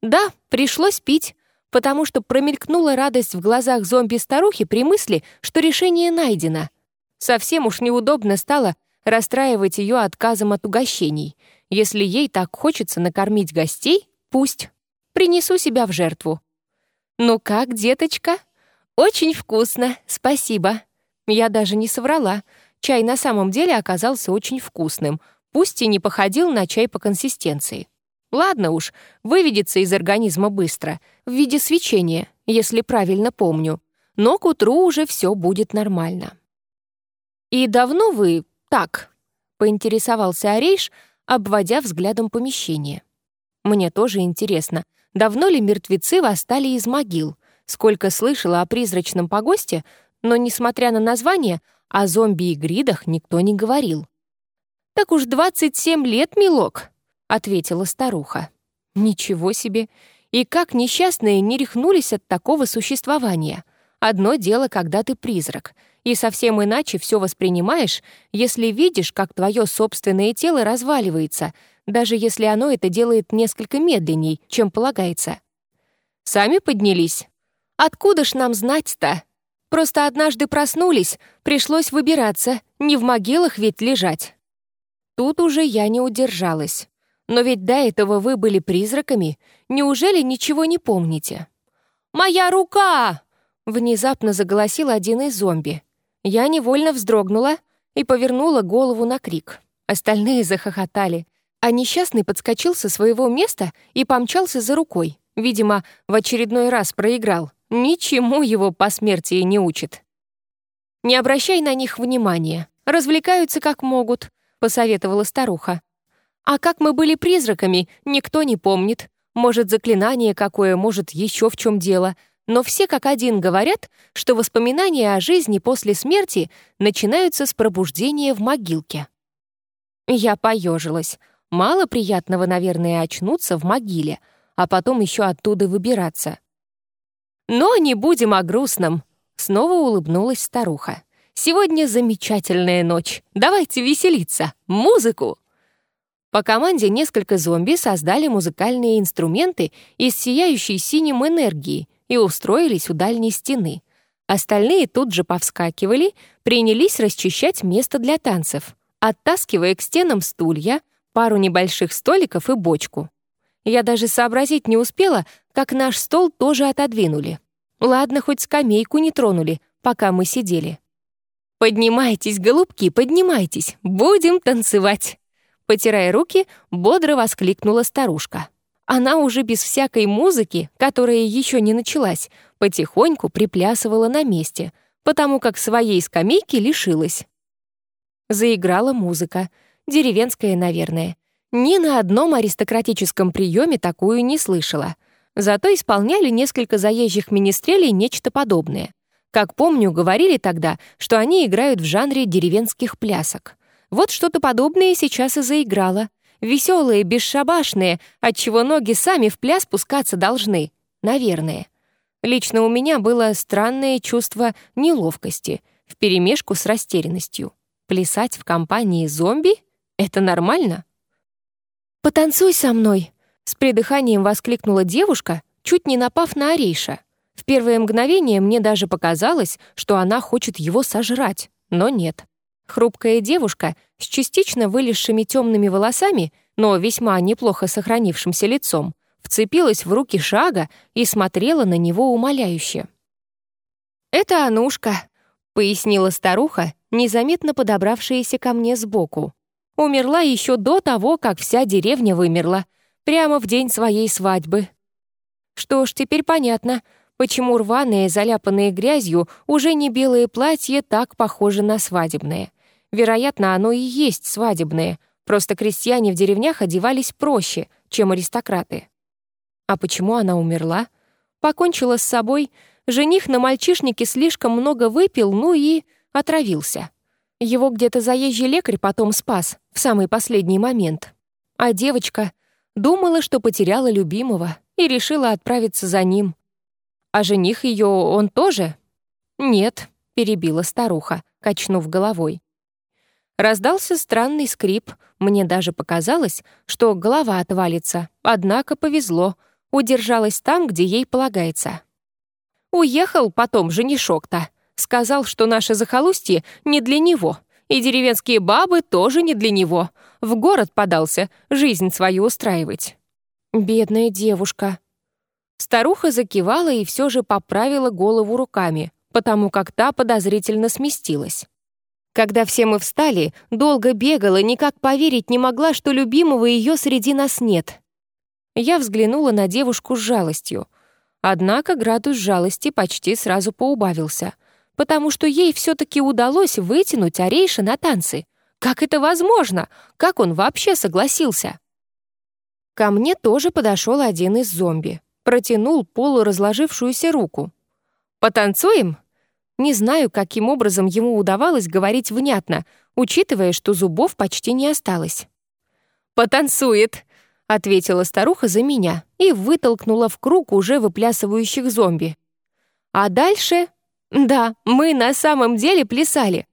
[SPEAKER 1] Да, пришлось пить, потому что промелькнула радость в глазах зомби-старухи при мысли, что решение найдено. Совсем уж неудобно стало расстраивать ее отказом от угощений. Если ей так хочется накормить гостей, пусть. Принесу себя в жертву. «Ну как, деточка?» «Очень вкусно, спасибо». Я даже не соврала. Чай на самом деле оказался очень вкусным, пусть и не походил на чай по консистенции. Ладно уж, выведется из организма быстро, в виде свечения, если правильно помню. Но к утру уже все будет нормально. «И давно вы так?» — поинтересовался Орейш, обводя взглядом помещение. «Мне тоже интересно, давно ли мертвецы восстали из могил? Сколько слышала о призрачном погосте, но, несмотря на название, о зомби и гридах никто не говорил». «Так уж 27 лет, милок», — ответила старуха. «Ничего себе! И как несчастные не рехнулись от такого существования. Одно дело, когда ты призрак, и совсем иначе все воспринимаешь, если видишь, как твое собственное тело разваливается, даже если оно это делает несколько медленней, чем полагается. Сами поднялись? Откуда ж нам знать-то? Просто однажды проснулись, пришлось выбираться, не в могилах ведь лежать. Тут уже я не удержалась. Но ведь до этого вы были призраками. Неужели ничего не помните?» «Моя рука!» — внезапно заголосил один из зомби. Я невольно вздрогнула и повернула голову на крик. Остальные захохотали, а несчастный подскочил со своего места и помчался за рукой. Видимо, в очередной раз проиграл. Ничему его по смерти не учит. «Не обращай на них внимания. Развлекаются как могут», — посоветовала старуха. А как мы были призраками, никто не помнит. Может, заклинание какое, может, еще в чем дело. Но все как один говорят, что воспоминания о жизни после смерти начинаются с пробуждения в могилке. Я поежилась. Мало приятного, наверное, очнуться в могиле, а потом еще оттуда выбираться. Но не будем о грустном. Снова улыбнулась старуха. Сегодня замечательная ночь. Давайте веселиться. Музыку! По команде несколько зомби создали музыкальные инструменты из сияющей синим энергии и устроились у дальней стены. Остальные тут же повскакивали, принялись расчищать место для танцев, оттаскивая к стенам стулья, пару небольших столиков и бочку. Я даже сообразить не успела, как наш стол тоже отодвинули. Ладно, хоть скамейку не тронули, пока мы сидели. «Поднимайтесь, голубки, поднимайтесь, будем танцевать!» Потирая руки, бодро воскликнула старушка. Она уже без всякой музыки, которая еще не началась, потихоньку приплясывала на месте, потому как своей скамейки лишилась. Заиграла музыка, деревенская, наверное. Ни на одном аристократическом приеме такую не слышала. Зато исполняли несколько заезжих министрелей нечто подобное. Как помню, говорили тогда, что они играют в жанре деревенских плясок. Вот что-то подобное сейчас и заиграло. Веселые, бесшабашные, отчего ноги сами в пляс пускаться должны. Наверное. Лично у меня было странное чувство неловкости вперемешку с растерянностью. Плясать в компании зомби — это нормально? «Потанцуй со мной!» — с придыханием воскликнула девушка, чуть не напав на Орейша. В первое мгновение мне даже показалось, что она хочет его сожрать, но нет. Хрупкая девушка с частично вылезшими темными волосами, но весьма неплохо сохранившимся лицом, вцепилась в руки шага и смотрела на него умоляюще. «Это Анушка», — пояснила старуха, незаметно подобравшаяся ко мне сбоку. «Умерла еще до того, как вся деревня вымерла, прямо в день своей свадьбы». Что ж, теперь понятно, почему рваные, заляпанные грязью, уже не белое платье так похоже на свадебное. Вероятно, оно и есть свадебное, просто крестьяне в деревнях одевались проще, чем аристократы. А почему она умерла? Покончила с собой, жених на мальчишнике слишком много выпил, ну и отравился. Его где-то заезжий лекарь потом спас, в самый последний момент. А девочка думала, что потеряла любимого и решила отправиться за ним. А жених ее он тоже? Нет, перебила старуха, качнув головой. Раздался странный скрип. Мне даже показалось, что голова отвалится. Однако повезло. Удержалась там, где ей полагается. Уехал потом женишок-то. Сказал, что наше захолустье не для него. И деревенские бабы тоже не для него. В город подался жизнь свою устраивать. Бедная девушка. Старуха закивала и все же поправила голову руками, потому как та подозрительно сместилась. Когда все мы встали, долго бегала, никак поверить не могла, что любимого ее среди нас нет. Я взглянула на девушку с жалостью. Однако градус жалости почти сразу поубавился, потому что ей все таки удалось вытянуть Орейша на танцы. Как это возможно? Как он вообще согласился? Ко мне тоже подошел один из зомби. Протянул полуразложившуюся руку. «Потанцуем?» Не знаю, каким образом ему удавалось говорить внятно, учитывая, что зубов почти не осталось. «Потанцует!» — ответила старуха за меня и вытолкнула в круг уже выплясывающих зомби. А дальше... Да, мы на самом деле плясали.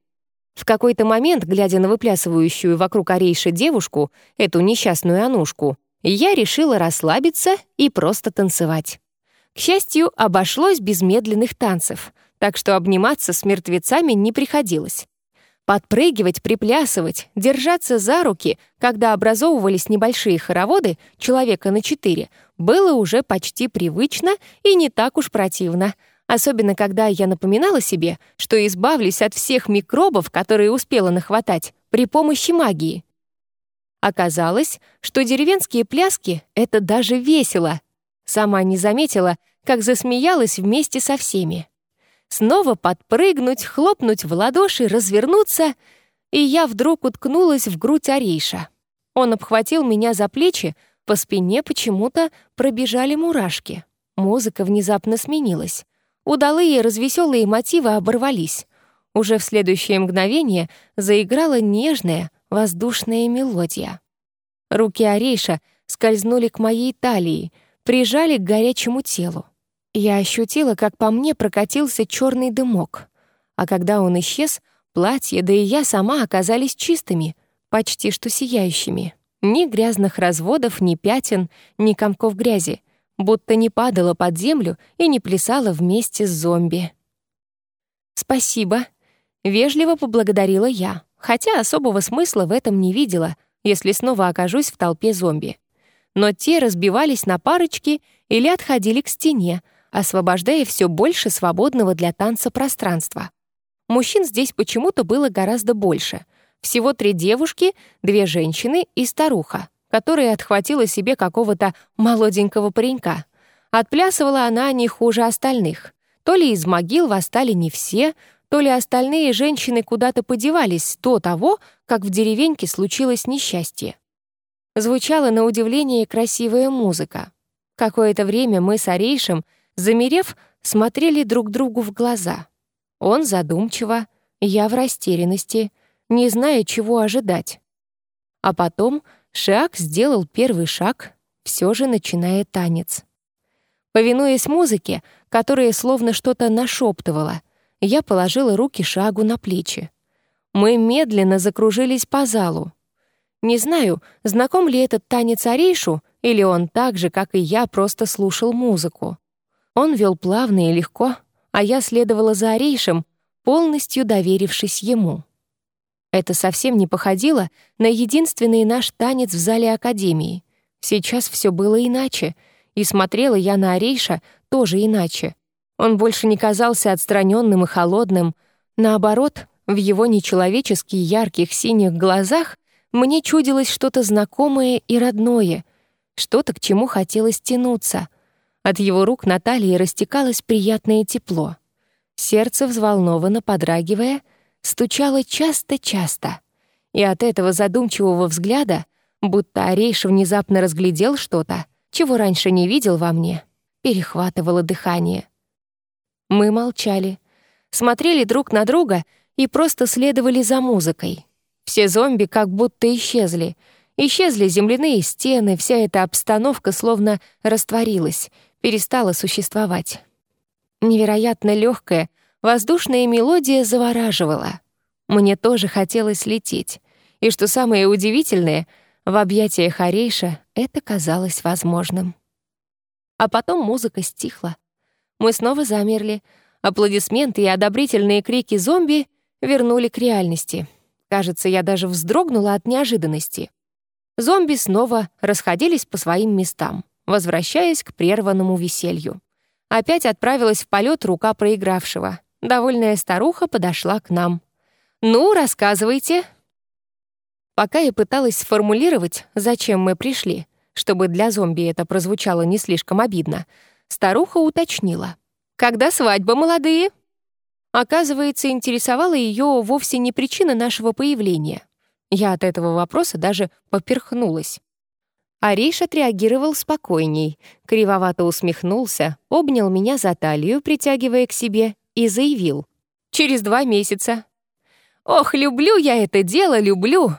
[SPEAKER 1] В какой-то момент, глядя на выплясывающую вокруг Орейши девушку, эту несчастную Анушку, я решила расслабиться и просто танцевать. К счастью, обошлось без медленных танцев, так что обниматься с мертвецами не приходилось. Подпрыгивать, приплясывать, держаться за руки, когда образовывались небольшие хороводы, человека на четыре, было уже почти привычно и не так уж противно, особенно когда я напоминала себе, что избавлюсь от всех микробов, которые успела нахватать, при помощи магии. Оказалось, что деревенские пляски — это даже весело. Сама не заметила, как засмеялась вместе со всеми. Снова подпрыгнуть, хлопнуть в ладоши, развернуться, и я вдруг уткнулась в грудь Арейша. Он обхватил меня за плечи, по спине почему-то пробежали мурашки. Музыка внезапно сменилась. Удалые развеселые мотивы оборвались. Уже в следующее мгновение заиграла нежная, воздушная мелодия. Руки Орейша скользнули к моей талии, прижали к горячему телу. Я ощутила, как по мне прокатился черный дымок. А когда он исчез, платье, да и я сама оказались чистыми, почти что сияющими. Ни грязных разводов, ни пятен, ни комков грязи, будто не падала под землю и не плясала вместе с зомби. «Спасибо», — вежливо поблагодарила я хотя особого смысла в этом не видела, если снова окажусь в толпе зомби. Но те разбивались на парочки или отходили к стене, освобождая все больше свободного для танца пространства. Мужчин здесь почему-то было гораздо больше. Всего три девушки, две женщины и старуха, которая отхватила себе какого-то молоденького паренька. Отплясывала она не хуже остальных. То ли из могил восстали не все, то ли остальные женщины куда-то подевались до того, как в деревеньке случилось несчастье. Звучала на удивление красивая музыка. Какое-то время мы с Орейшем, замерев, смотрели друг другу в глаза. Он задумчиво, я в растерянности, не зная, чего ожидать. А потом Шиак сделал первый шаг, все же начиная танец. Повинуясь музыке, которая словно что-то нашептывала — я положила руки шагу на плечи. Мы медленно закружились по залу. Не знаю, знаком ли этот танец Арейшу, или он так же, как и я, просто слушал музыку. Он вел плавно и легко, а я следовала за Арейшем, полностью доверившись ему. Это совсем не походило на единственный наш танец в зале Академии. Сейчас все было иначе, и смотрела я на Арейша тоже иначе. Он больше не казался отстраненным и холодным. Наоборот, в его нечеловечески ярких синих глазах мне чудилось что-то знакомое и родное, что-то, к чему хотелось тянуться. От его рук на талии растекалось приятное тепло. Сердце, взволнованно подрагивая, стучало часто-часто. И от этого задумчивого взгляда, будто Орейш внезапно разглядел что-то, чего раньше не видел во мне, перехватывало дыхание — мы молчали, смотрели друг на друга и просто следовали за музыкой. Все зомби как будто исчезли. Исчезли земляные стены, вся эта обстановка словно растворилась, перестала существовать. Невероятно легкая, Воздушная мелодия завораживала. Мне тоже хотелось лететь. И что самое удивительное, в объятиях Арейша это казалось возможным. А потом музыка стихла. Мы снова замерли. Аплодисменты и одобрительные крики зомби вернули к реальности. Кажется, я даже вздрогнула от неожиданности. Зомби снова расходились по своим местам, возвращаясь к прерванному веселью. Опять отправилась в полет рука проигравшего. Довольная старуха подошла к нам. «Ну, рассказывайте». Пока я пыталась сформулировать, зачем мы пришли, чтобы для зомби это прозвучало не слишком обидно, старуха уточнила. «Когда свадьба, молодые?» Оказывается, интересовала ее вовсе не причина нашего появления. Я от этого вопроса даже поперхнулась. Ариш отреагировал спокойней, кривовато усмехнулся, обнял меня за талию, притягивая к себе, и заявил. «Через два месяца». «Ох, люблю я это дело, люблю!»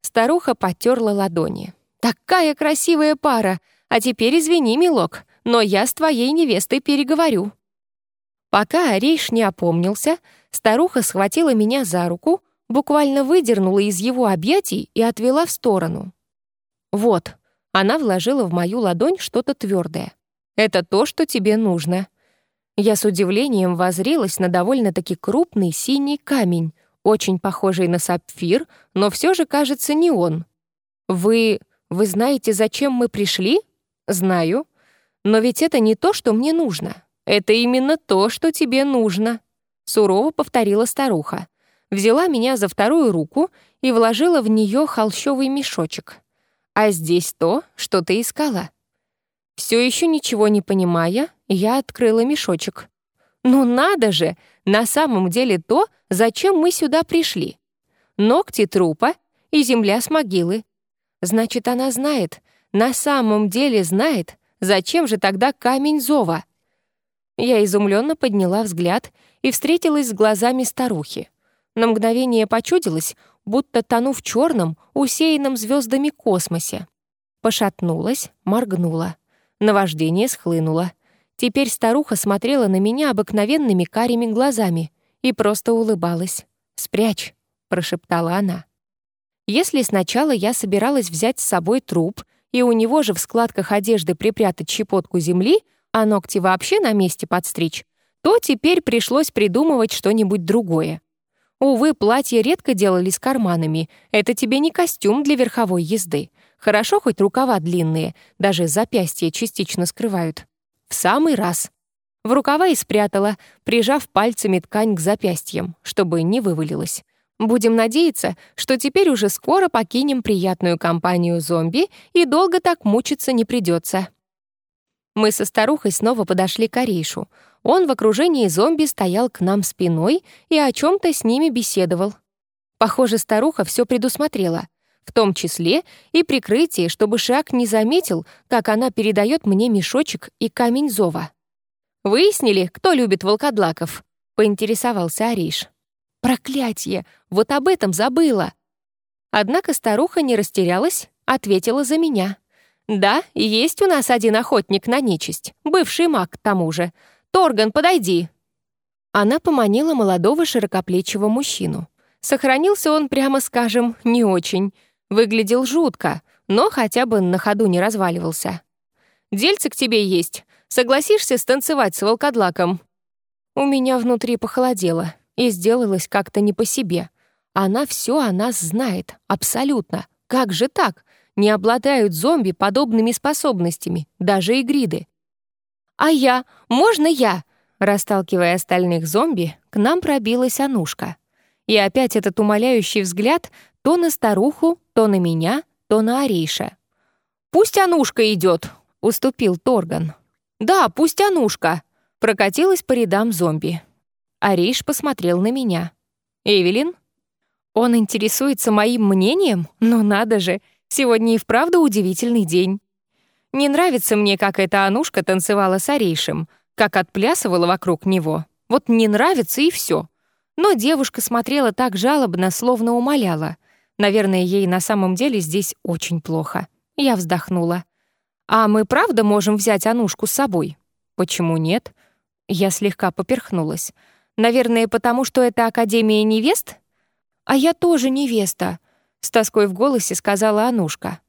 [SPEAKER 1] Старуха потерла ладони. «Такая красивая пара! А теперь извини, милок, но я с твоей невестой переговорю». Пока Ариш не опомнился, старуха схватила меня за руку, буквально выдернула из его объятий и отвела в сторону. «Вот», — она вложила в мою ладонь что-то твердое. «Это то, что тебе нужно». Я с удивлением возрилась на довольно-таки крупный синий камень, очень похожий на сапфир, но все же, кажется, не он. «Вы... вы знаете, зачем мы пришли?» «Знаю. Но ведь это не то, что мне нужно. Это именно то, что тебе нужно», — сурово повторила старуха. Взяла меня за вторую руку и вложила в нее холщовый мешочек. «А здесь то, что ты искала». Все еще ничего не понимая, я открыла мешочек. «Ну надо же! На самом деле то, зачем мы сюда пришли. Ногти трупа и земля с могилы. Значит, она знает, на самом деле знает, зачем же тогда камень зова?» Я изумленно подняла взгляд и встретилась с глазами старухи. На мгновение почудилась, будто тону в черном, усеянном звездами космосе. Пошатнулась, моргнула. Наваждение схлынуло. Теперь старуха смотрела на меня обыкновенными карими глазами и просто улыбалась. «Спрячь», — прошептала она. Если сначала я собиралась взять с собой труп и у него же в складках одежды припрятать щепотку земли, а ногти вообще на месте подстричь, то теперь пришлось придумывать что-нибудь другое. Увы, платья редко делали с карманами. Это тебе не костюм для верховой езды. Хорошо, хоть рукава длинные, даже запястья частично скрывают. В самый раз. В рукава и спрятала, прижав пальцами ткань к запястьям, чтобы не вывалилась. Будем надеяться, что теперь уже скоро покинем приятную компанию зомби и долго так мучиться не придется. Мы со старухой снова подошли к Арейшу. Он в окружении зомби стоял к нам спиной и о чем то с ними беседовал. Похоже, старуха все предусмотрела в том числе и прикрытие, чтобы Шак не заметил, как она передает мне мешочек и камень зова. «Выяснили, кто любит волкодлаков?» — поинтересовался Ариш. «Проклятье! Вот об этом забыла!» Однако старуха не растерялась, ответила за меня. «Да, есть у нас один охотник на нечисть, бывший маг к тому же. Торган, подойди!» Она поманила молодого широкоплечего мужчину. Сохранился он, прямо скажем, не очень — Выглядел жутко, но хотя бы на ходу не разваливался. «Дельце к тебе есть. Согласишься станцевать с волкодлаком?» У меня внутри похолодело и сделалось как-то не по себе. Она все о нас знает, абсолютно. Как же так? Не обладают зомби подобными способностями, даже и гриды. «А я? Можно я?» Расталкивая остальных зомби, к нам пробилась Анушка. И опять этот умоляющий взгляд то на старуху, то на меня, то на Ариша. «Пусть Анушка идет», — уступил Торган. «Да, пусть Анушка», — прокатилась по рядам зомби. Ариш посмотрел на меня. «Эвелин?» «Он интересуется моим мнением? Ну надо же, сегодня и вправду удивительный день. Не нравится мне, как эта Анушка танцевала с Аришем, как отплясывала вокруг него. Вот не нравится и все. Но девушка смотрела так жалобно, словно умоляла. Наверное, ей на самом деле здесь очень плохо. Я вздохнула. «А мы правда можем взять Анушку с собой?» «Почему нет?» Я слегка поперхнулась. Наверное, потому что это Академия невест? А я тоже невеста, с тоской в голосе сказала Анушка.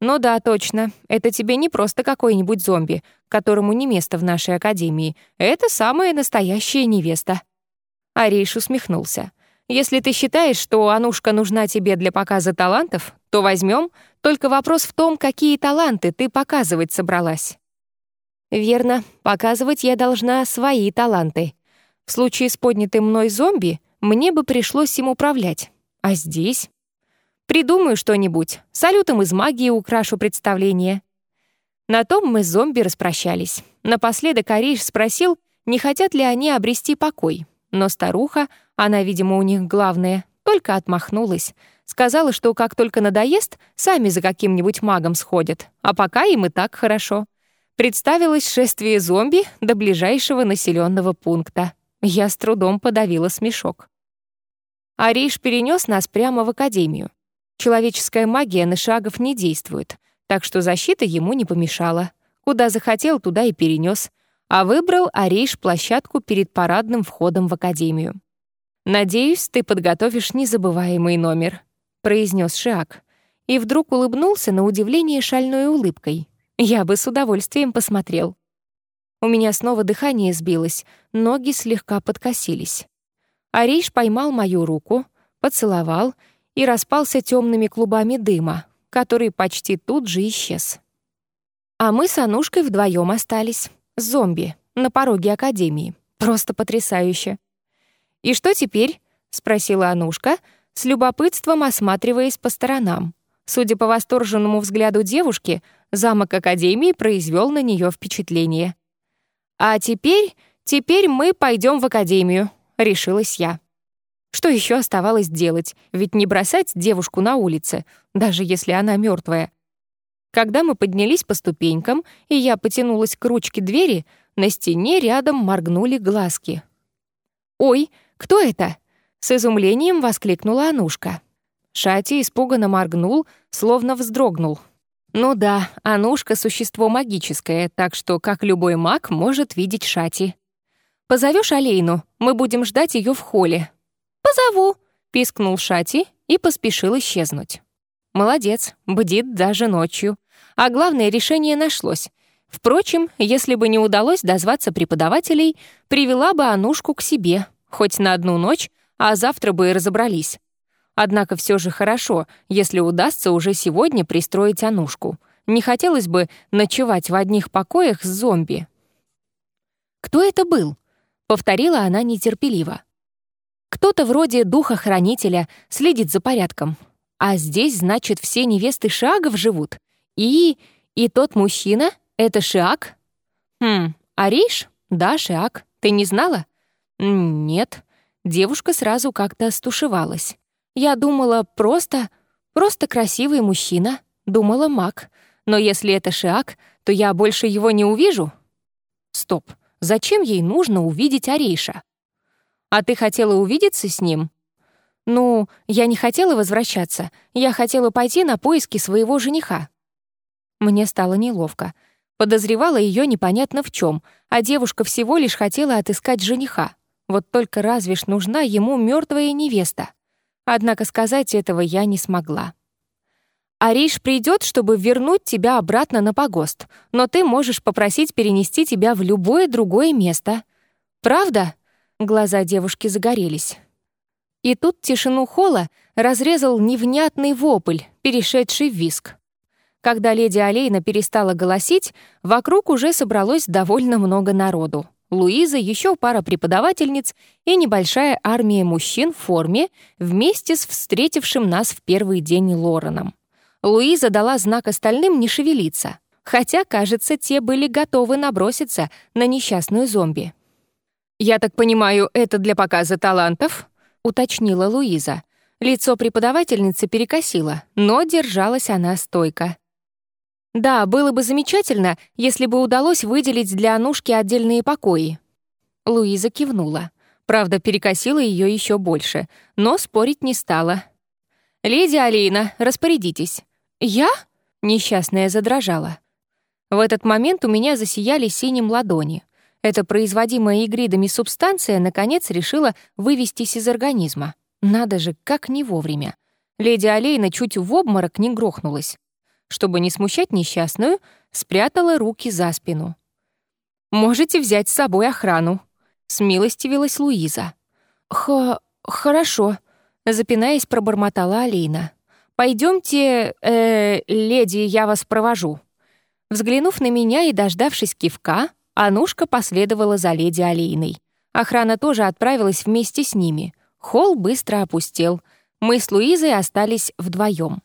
[SPEAKER 1] Ну да, точно. Это тебе не просто какой-нибудь зомби, которому не место в нашей академии. Это самая настоящая невеста. Ариш усмехнулся. Если ты считаешь, что Анушка нужна тебе для показа талантов, то возьмем. Только вопрос в том, какие таланты ты показывать собралась. Верно, показывать я должна свои таланты. В случае с поднятым мной зомби мне бы пришлось им управлять. А здесь? Придумаю что-нибудь. Салютом из магии украшу представление. На том мы с зомби распрощались. Напоследок Ариш спросил, не хотят ли они обрести покой. Но старуха, она, видимо, у них главная, только отмахнулась. Сказала, что как только надоест, сами за каким-нибудь магом сходят. А пока им и так хорошо. Представилось шествие зомби до ближайшего населенного пункта. Я с трудом подавила смешок. Ариш перенес нас прямо в академию. Человеческая магия на шагов не действует, так что защита ему не помешала. Куда захотел, туда и перенес. А выбрал Ариш площадку перед парадным входом в академию. «Надеюсь, ты подготовишь незабываемый номер», — произнес Шиак. И вдруг улыбнулся на удивление шальной улыбкой. Я бы с удовольствием посмотрел. У меня снова дыхание сбилось, ноги слегка подкосились. Ариш поймал мою руку, поцеловал и распался темными клубами дыма, который почти тут же исчез. А мы с Анушкой вдвоем остались, зомби, на пороге Академии. Просто потрясающе. «И что теперь?» — спросила Анушка, с любопытством осматриваясь по сторонам. Судя по восторженному взгляду девушки, замок Академии произвел на нее впечатление. «А теперь, теперь мы пойдем в Академию», — решилась я. Что еще оставалось делать? Ведь не бросать девушку на улице, даже если она мертвая. Когда мы поднялись по ступенькам, и я потянулась к ручке двери, на стене рядом моргнули глазки. «Ой, кто это?» — с изумлением воскликнула Анушка. Шати испуганно моргнул, словно вздрогнул. Ну да, Анушка — существо магическое, так что, как любой маг, может видеть Шати. «Позовешь Алейну? Мы будем ждать ее в холле». «Позову», — пискнул Шати и поспешил исчезнуть. Молодец, бдит даже ночью. А главное, решение нашлось. Впрочем, если бы не удалось дозваться преподавателей, привела бы Анушку к себе, хоть на одну ночь, а завтра бы и разобрались. Однако все же хорошо, если удастся уже сегодня пристроить Анушку. Не хотелось бы ночевать в одних покоях с зомби. «Кто это был?» — повторила она нетерпеливо. «Кто-то вроде духа-хранителя следит за порядком. А здесь, значит, все невесты Шиагов живут. И... и тот мужчина — это Шиаг? Хм, Ариш? Да, Шиаг. Ты не знала? Нет. Девушка сразу как-то стушевалась. Я думала, просто... просто красивый мужчина. Думала, маг. Но если это Шиак, то я больше его не увижу? Стоп. Зачем ей нужно увидеть Арейша? А ты хотела увидеться с ним? Ну, я не хотела возвращаться. Я хотела пойти на поиски своего жениха. Мне стало неловко. Подозревала ее непонятно в чем, а девушка всего лишь хотела отыскать жениха. Вот только разве ж нужна ему мертвая невеста? Однако сказать этого я не смогла. Ариш придет, чтобы вернуть тебя обратно на погост, но ты можешь попросить перенести тебя в любое другое место. Правда? Глаза девушки загорелись. И тут тишину холла разрезал невнятный вопль, перешедший в виск. Когда леди Алейна перестала голосить, вокруг уже собралось довольно много народу. Луиза, еще пара преподавательниц и небольшая армия мужчин в форме вместе с встретившим нас в первый день Лореном. Луиза дала знак остальным не шевелиться, хотя, кажется, те были готовы наброситься на несчастную зомби. «Я так понимаю, это для показа талантов?» — уточнила Луиза. Лицо преподавательницы перекосило, но держалась она стойко. Да, было бы замечательно, если бы удалось выделить для Анушки отдельные покои. Луиза кивнула. Правда, перекосила ее еще больше, но спорить не стала. «Леди Алина, распорядитесь». «Я?» — несчастная задрожала. В этот момент у меня засияли синим ладони. Эта производимая игридами субстанция, наконец, решила вывестись из организма. Надо же, как не вовремя. Леди Алейна чуть в обморок не грохнулась. Чтобы не смущать несчастную, спрятала руки за спину. «Можете взять с собой охрану», — смилостивилась Луиза. «Х... хорошо», — запинаясь, пробормотала Алина. Пойдемте, э, леди, я вас провожу». Взглянув на меня и дождавшись кивка, Анушка последовала за леди Алиной. Охрана тоже отправилась вместе с ними. Холл быстро опустел. Мы с Луизой остались вдвоем.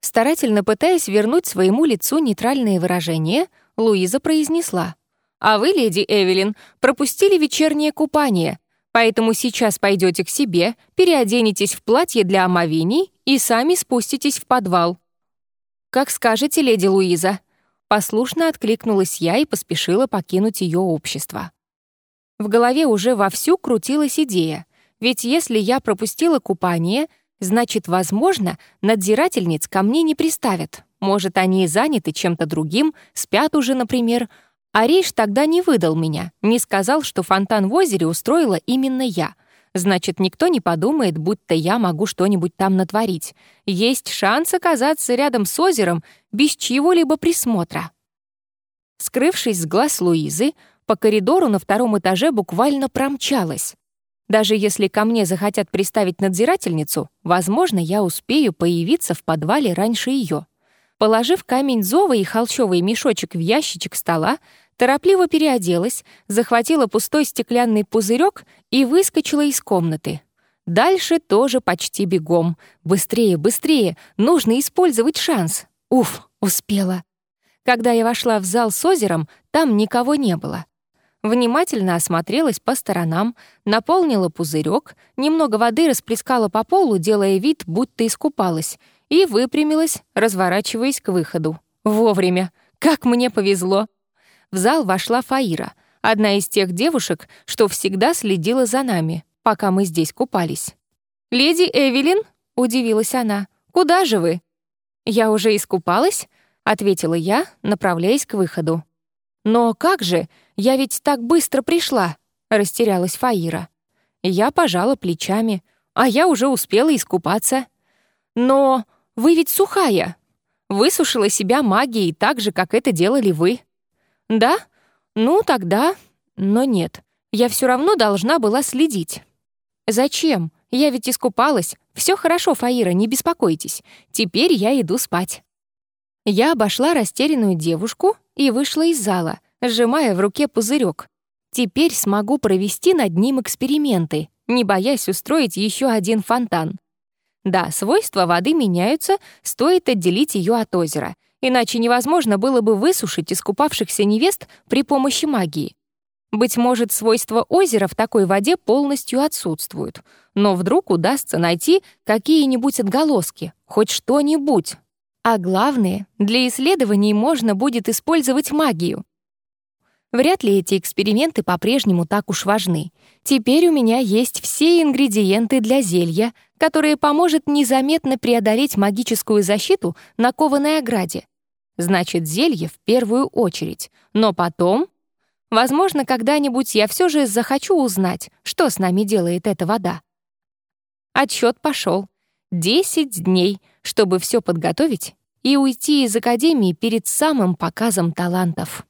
[SPEAKER 1] Старательно пытаясь вернуть своему лицу нейтральное выражение, Луиза произнесла. «А вы, леди Эвелин, пропустили вечернее купание. Поэтому сейчас пойдете к себе, переоденетесь в платье для омовений и сами спуститесь в подвал. «Как скажете, леди Луиза», — послушно откликнулась я и поспешила покинуть ее общество. В голове уже вовсю крутилась идея, ведь если я пропустила купание, значит, возможно, надзирательниц ко мне не приставят. Может, они заняты чем-то другим, спят уже, например, Ариш тогда не выдал меня, не сказал, что фонтан в озере устроила именно я. Значит, никто не подумает, будто я могу что-нибудь там натворить. Есть шанс оказаться рядом с озером без чьего-либо присмотра. Скрывшись с глаз Луизы, по коридору на втором этаже буквально промчалась. Даже если ко мне захотят приставить надзирательницу, возможно, я успею появиться в подвале раньше ее. Положив камень зова и холчевый мешочек в ящичек стола, торопливо переоделась, захватила пустой стеклянный пузырек и выскочила из комнаты. Дальше тоже почти бегом. Быстрее, быстрее, нужно использовать шанс. Уф, успела. Когда я вошла в зал с озером, там никого не было. Внимательно осмотрелась по сторонам, наполнила пузырек, немного воды расплескала по полу, делая вид, будто искупалась — и выпрямилась, разворачиваясь к выходу. Вовремя. Как мне повезло. В зал вошла Фаира, одна из тех девушек, что всегда следила за нами, пока мы здесь купались. «Леди Эвелин?» — удивилась она. «Куда же вы?» «Я уже искупалась?» — ответила я, направляясь к выходу. «Но как же? Я ведь так быстро пришла!» — растерялась Фаира. Я пожала плечами, а я уже успела искупаться. «Но вы ведь сухая. Высушила себя магией так же, как это делали вы. Да? Ну, тогда... Но нет. Я все равно должна была следить. Зачем? Я ведь искупалась. Все хорошо, Фаира, не беспокойтесь. Теперь я иду спать. Я обошла растерянную девушку и вышла из зала, сжимая в руке пузырек. Теперь смогу провести над ним эксперименты, не боясь устроить еще один фонтан. Да, свойства воды меняются, стоит отделить ее от озера, иначе невозможно было бы высушить искупавшихся невест при помощи магии. Быть может, свойства озера в такой воде полностью отсутствуют, но вдруг удастся найти какие-нибудь отголоски, хоть что-нибудь. А главное, для исследований можно будет использовать магию. Вряд ли эти эксперименты по-прежнему так уж важны. Теперь у меня есть все ингредиенты для зелья, которое поможет незаметно преодолеть магическую защиту на кованой ограде. Значит, зелье в первую очередь. Но потом... Возможно, когда-нибудь я все же захочу узнать, что с нами делает эта вода. Отсчет пошел. Десять дней, чтобы все подготовить и уйти из Академии перед самым показом талантов.